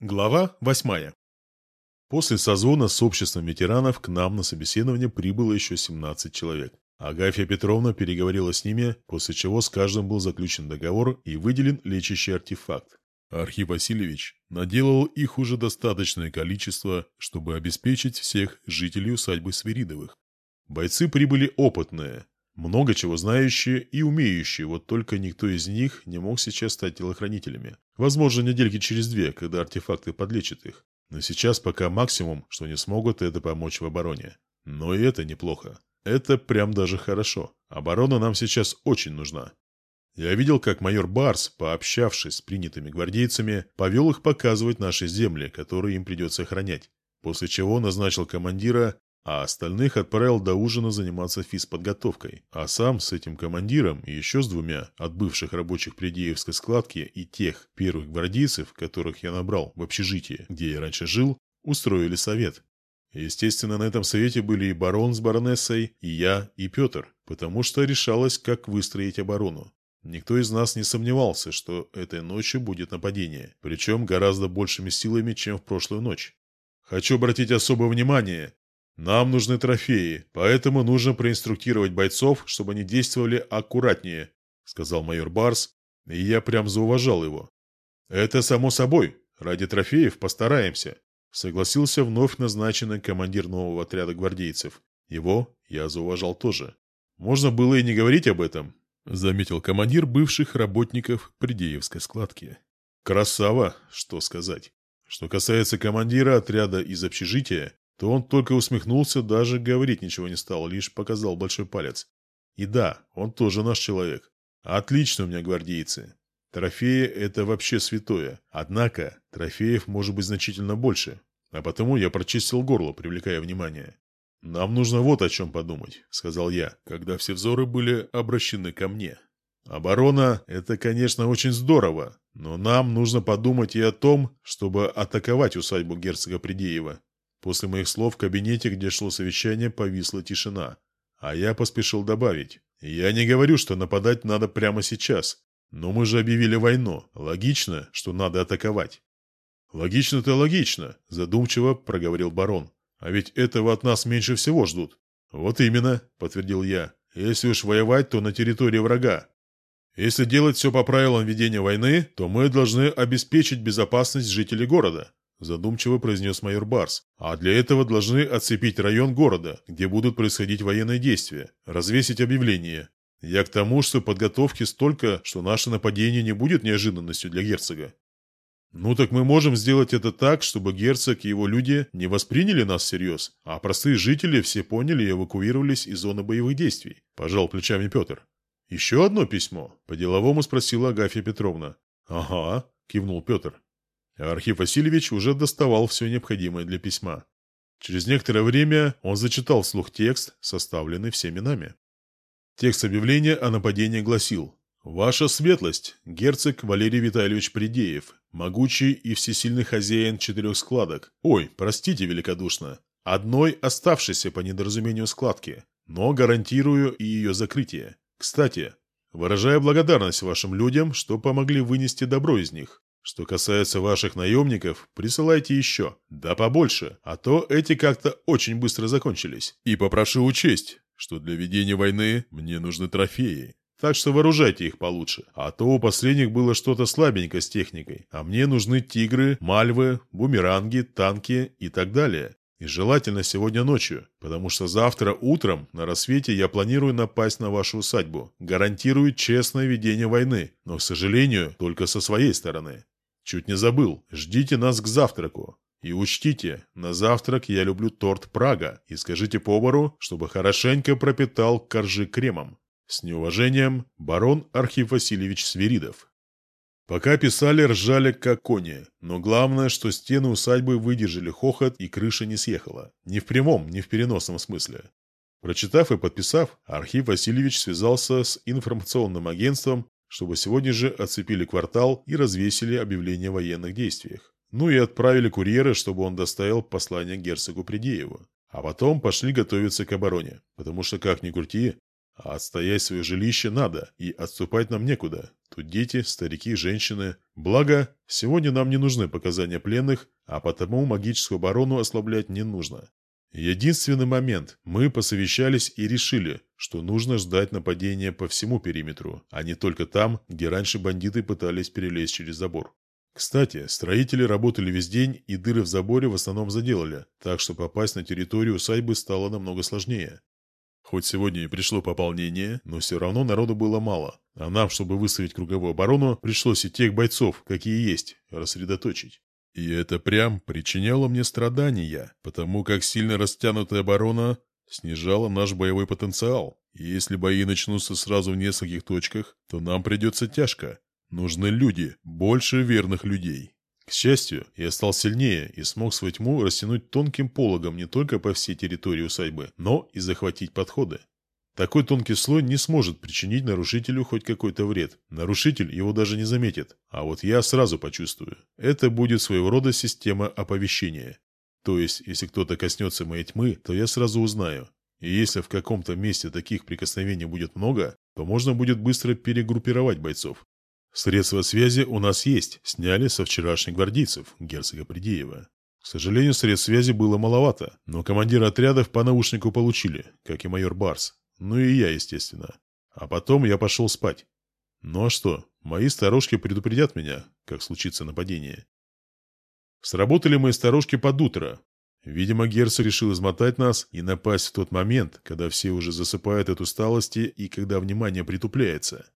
Глава 8. После созвона с обществом ветеранов к нам на собеседование прибыло еще 17 человек. Агафья Петровна переговорила с ними, после чего с каждым был заключен договор и выделен лечащий артефакт. Архив Васильевич наделал их уже достаточное количество, чтобы обеспечить всех жителей усадьбы Свиридовых. Бойцы прибыли опытные, много чего знающие и умеющие, вот только никто из них не мог сейчас стать телохранителями. Возможно, недельки через две, когда артефакты подлечат их. Но сейчас пока максимум, что не смогут, это помочь в обороне. Но и это неплохо. Это прям даже хорошо. Оборона нам сейчас очень нужна. Я видел, как майор Барс, пообщавшись с принятыми гвардейцами, повел их показывать наши земли, которые им придется охранять. После чего назначил командира а остальных отправил до ужина заниматься физподготовкой. А сам с этим командиром и еще с двумя от бывших рабочих Придеевской складки и тех первых гвардейцев, которых я набрал в общежитии, где я раньше жил, устроили совет. Естественно, на этом совете были и барон с баронессой, и я, и Петр, потому что решалось, как выстроить оборону. Никто из нас не сомневался, что этой ночью будет нападение, причем гораздо большими силами, чем в прошлую ночь. Хочу обратить особое внимание нам нужны трофеи, поэтому нужно проинструктировать бойцов, чтобы они действовали аккуратнее», — сказал майор Барс, и я прям зауважал его. «Это само собой. Ради трофеев постараемся», — согласился вновь назначенный командир нового отряда гвардейцев. Его я зауважал тоже. «Можно было и не говорить об этом», — заметил командир бывших работников Придеевской складки. «Красава, что сказать. Что касается командира отряда из общежития, то он только усмехнулся, даже говорить ничего не стал, лишь показал большой палец. И да, он тоже наш человек. Отлично у меня гвардейцы. Трофеи – это вообще святое. Однако, трофеев может быть значительно больше. А потому я прочистил горло, привлекая внимание. «Нам нужно вот о чем подумать», – сказал я, когда все взоры были обращены ко мне. «Оборона – это, конечно, очень здорово, но нам нужно подумать и о том, чтобы атаковать усадьбу герцога Придеева. После моих слов в кабинете, где шло совещание, повисла тишина. А я поспешил добавить. Я не говорю, что нападать надо прямо сейчас. Но мы же объявили войну. Логично, что надо атаковать. Логично-то логично, задумчиво проговорил барон. А ведь этого от нас меньше всего ждут. Вот именно, подтвердил я. Если уж воевать, то на территории врага. Если делать все по правилам ведения войны, то мы должны обеспечить безопасность жителей города. Задумчиво произнес майор Барс. А для этого должны оцепить район города, где будут происходить военные действия, развесить объявление. Я к тому, что подготовки столько, что наше нападение не будет неожиданностью для герцога. Ну так мы можем сделать это так, чтобы герцог и его люди не восприняли нас всерьез, а простые жители все поняли и эвакуировались из зоны боевых действий. Пожал плечами Петр. Еще одно письмо? По-деловому спросила Агафья Петровна. Ага, кивнул Петр. Архив Васильевич уже доставал все необходимое для письма. Через некоторое время он зачитал вслух текст, составленный всеми нами. Текст объявления о нападении гласил «Ваша светлость, герцог Валерий Витальевич Придеев, могучий и всесильный хозяин четырех складок. Ой, простите великодушно. Одной оставшейся по недоразумению складки, но гарантирую и ее закрытие. Кстати, выражаю благодарность вашим людям, что помогли вынести добро из них. Что касается ваших наемников, присылайте еще. Да побольше, а то эти как-то очень быстро закончились. И попрошу учесть, что для ведения войны мне нужны трофеи. Так что вооружайте их получше. А то у последних было что-то слабенько с техникой. А мне нужны тигры, мальвы, бумеранги, танки и так далее. И желательно сегодня ночью, потому что завтра утром на рассвете я планирую напасть на вашу усадьбу. Гарантирую честное ведение войны, но, к сожалению, только со своей стороны. Чуть не забыл. Ждите нас к завтраку. И учтите, на завтрак я люблю торт Прага. И скажите повару, чтобы хорошенько пропитал коржи кремом. С неуважением, барон Архив Васильевич Свиридов. Пока писали, ржали как кони, но главное, что стены усадьбы выдержали хохот и крыша не съехала. Ни в прямом, ни в переносном смысле. Прочитав и подписав, Архив Васильевич связался с информационным агентством чтобы сегодня же оцепили квартал и развесили объявление о военных действиях. Ну и отправили курьера, чтобы он доставил послание герцогу Придееву. А потом пошли готовиться к обороне, потому что, как ни крути, отстоять свое жилище надо, и отступать нам некуда. Тут дети, старики, женщины. Благо, сегодня нам не нужны показания пленных, а потому магическую оборону ослаблять не нужно. Единственный момент. Мы посовещались и решили, что нужно ждать нападения по всему периметру, а не только там, где раньше бандиты пытались перелезть через забор. Кстати, строители работали весь день и дыры в заборе в основном заделали, так что попасть на территорию усадьбы стало намного сложнее. Хоть сегодня и пришло пополнение, но все равно народу было мало. А нам, чтобы выставить круговую оборону, пришлось и тех бойцов, какие есть, рассредоточить. И это прям причиняло мне страдания, потому как сильно растянутая оборона снижала наш боевой потенциал. И если бои начнутся сразу в нескольких точках, то нам придется тяжко. Нужны люди, больше верных людей. К счастью, я стал сильнее и смог свою тьму растянуть тонким пологом не только по всей территории усадьбы, но и захватить подходы. Такой тонкий слой не сможет причинить нарушителю хоть какой-то вред. Нарушитель его даже не заметит, а вот я сразу почувствую. Это будет своего рода система оповещения. То есть, если кто-то коснется моей тьмы, то я сразу узнаю. И если в каком-то месте таких прикосновений будет много, то можно будет быстро перегруппировать бойцов. Средства связи у нас есть, сняли со вчерашних гвардейцев, герцога Придеева. К сожалению, средств связи было маловато, но командиры отрядов по наушнику получили, как и майор Барс. Ну и я, естественно. А потом я пошел спать. Ну а что, мои старушки предупредят меня, как случится нападение. Сработали мои старушки под утро. Видимо, герцог решил измотать нас и напасть в тот момент, когда все уже засыпают от усталости и когда внимание притупляется.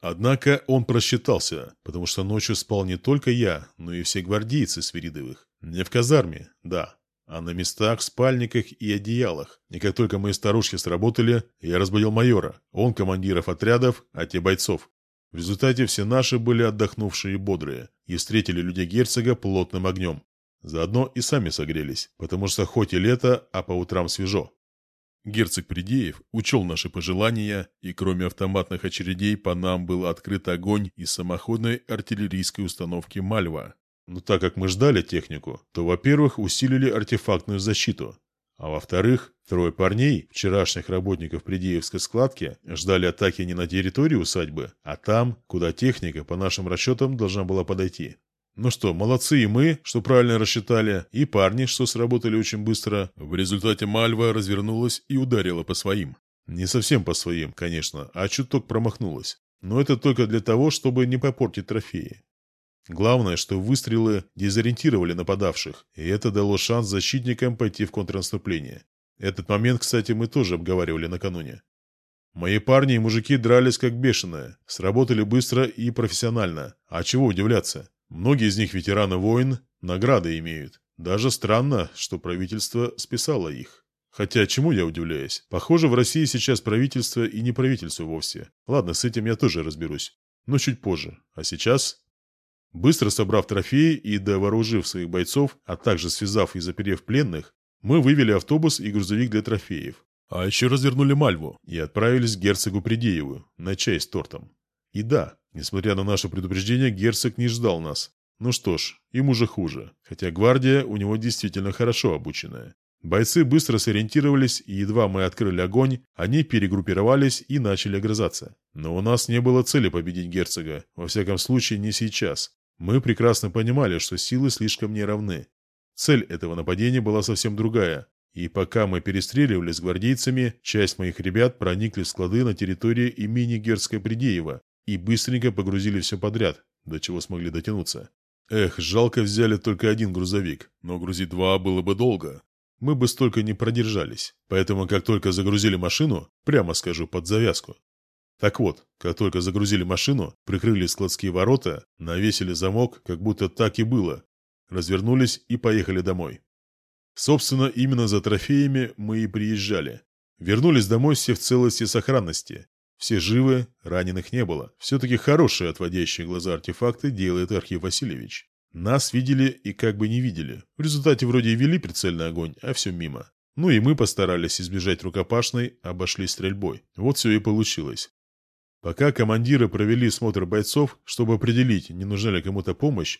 Однако он просчитался, потому что ночью спал не только я, но и все гвардейцы Свиридовых. Не в казарме, да, а на местах, спальниках и одеялах. И как только мои старушки сработали, я разбудил майора. Он командиров отрядов, а те бойцов. В результате все наши были отдохнувшие и бодрые, и встретили людей герцога плотным огнем. Заодно и сами согрелись, потому что хоть и лето, а по утрам свежо. Герцог Придеев учел наши пожелания, и кроме автоматных очередей по нам был открыт огонь из самоходной артиллерийской установки «Мальва». Но так как мы ждали технику, то, во-первых, усилили артефактную защиту, а во-вторых, трое парней, вчерашних работников Придеевской складки, ждали атаки не на территории усадьбы, а там, куда техника, по нашим расчетам, должна была подойти. Ну что, молодцы и мы, что правильно рассчитали, и парни, что сработали очень быстро. В результате Мальва развернулась и ударила по своим. Не совсем по своим, конечно, а чуток промахнулась. Но это только для того, чтобы не попортить трофеи. Главное, что выстрелы дезориентировали нападавших, и это дало шанс защитникам пойти в контрнаступление. Этот момент, кстати, мы тоже обговаривали накануне. Мои парни и мужики дрались как бешеные, сработали быстро и профессионально. А чего удивляться? Многие из них ветераны войн, награды имеют. Даже странно, что правительство списало их. Хотя чему я удивляюсь? Похоже, в России сейчас правительство и не правительство вовсе. Ладно, с этим я тоже разберусь. Но чуть позже. А сейчас... Быстро собрав трофеи и довооружив своих бойцов, а также связав и заперев пленных, мы вывели автобус и грузовик для трофеев. А еще развернули Мальву и отправились к герцогу Придееву на чай с тортом. И да, несмотря на наше предупреждение, герцог не ждал нас. Ну что ж, ему же хуже, хотя гвардия у него действительно хорошо обученная. Бойцы быстро сориентировались, и едва мы открыли огонь, они перегруппировались и начали огрызаться. Но у нас не было цели победить герцога, во всяком случае не сейчас. Мы прекрасно понимали, что силы слишком не равны. Цель этого нападения была совсем другая. И пока мы перестреливались с гвардейцами, часть моих ребят проникли в склады на территории имени Герцога Придеева, и быстренько погрузили все подряд, до чего смогли дотянуться. Эх, жалко взяли только один грузовик, но грузить два было бы долго. Мы бы столько не продержались, поэтому как только загрузили машину, прямо скажу, под завязку. Так вот, как только загрузили машину, прикрыли складские ворота, навесили замок, как будто так и было, развернулись и поехали домой. Собственно, именно за трофеями мы и приезжали. Вернулись домой все в целости и сохранности, все живы, раненых не было. Все-таки хорошие отводящие глаза артефакты делает Архив Васильевич. Нас видели и как бы не видели. В результате вроде и вели прицельный огонь, а все мимо. Ну и мы постарались избежать рукопашной, обошли стрельбой. Вот все и получилось. Пока командиры провели смотр бойцов, чтобы определить, не нужна ли кому-то помощь,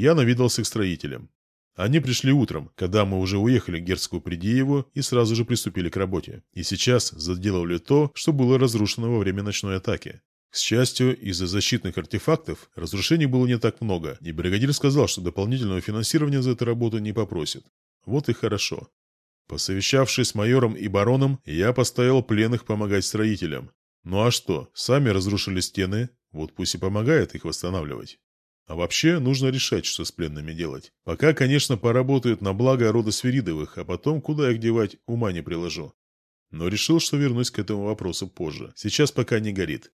я навидался к строителям. Они пришли утром, когда мы уже уехали к герцогу Придееву и сразу же приступили к работе. И сейчас заделывали то, что было разрушено во время ночной атаки. К счастью, из-за защитных артефактов разрушений было не так много, и бригадир сказал, что дополнительного финансирования за эту работу не попросит. Вот и хорошо. Посовещавшись с майором и бароном, я поставил пленных помогать строителям. Ну а что, сами разрушили стены, вот пусть и помогает их восстанавливать. А вообще, нужно решать, что с пленными делать. Пока, конечно, поработают на благо рода Свиридовых, а потом куда их девать, ума не приложу. Но решил, что вернусь к этому вопросу позже. Сейчас пока не горит.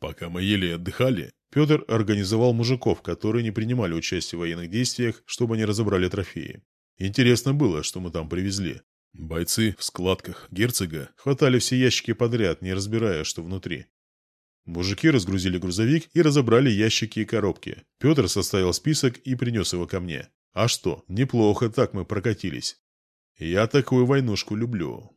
Пока мы ели и отдыхали, Петр организовал мужиков, которые не принимали участие в военных действиях, чтобы они разобрали трофеи. Интересно было, что мы там привезли. Бойцы в складках герцога хватали все ящики подряд, не разбирая, что внутри. Мужики разгрузили грузовик и разобрали ящики и коробки. Петр составил список и принес его ко мне. А что, неплохо так мы прокатились. Я такую войнушку люблю.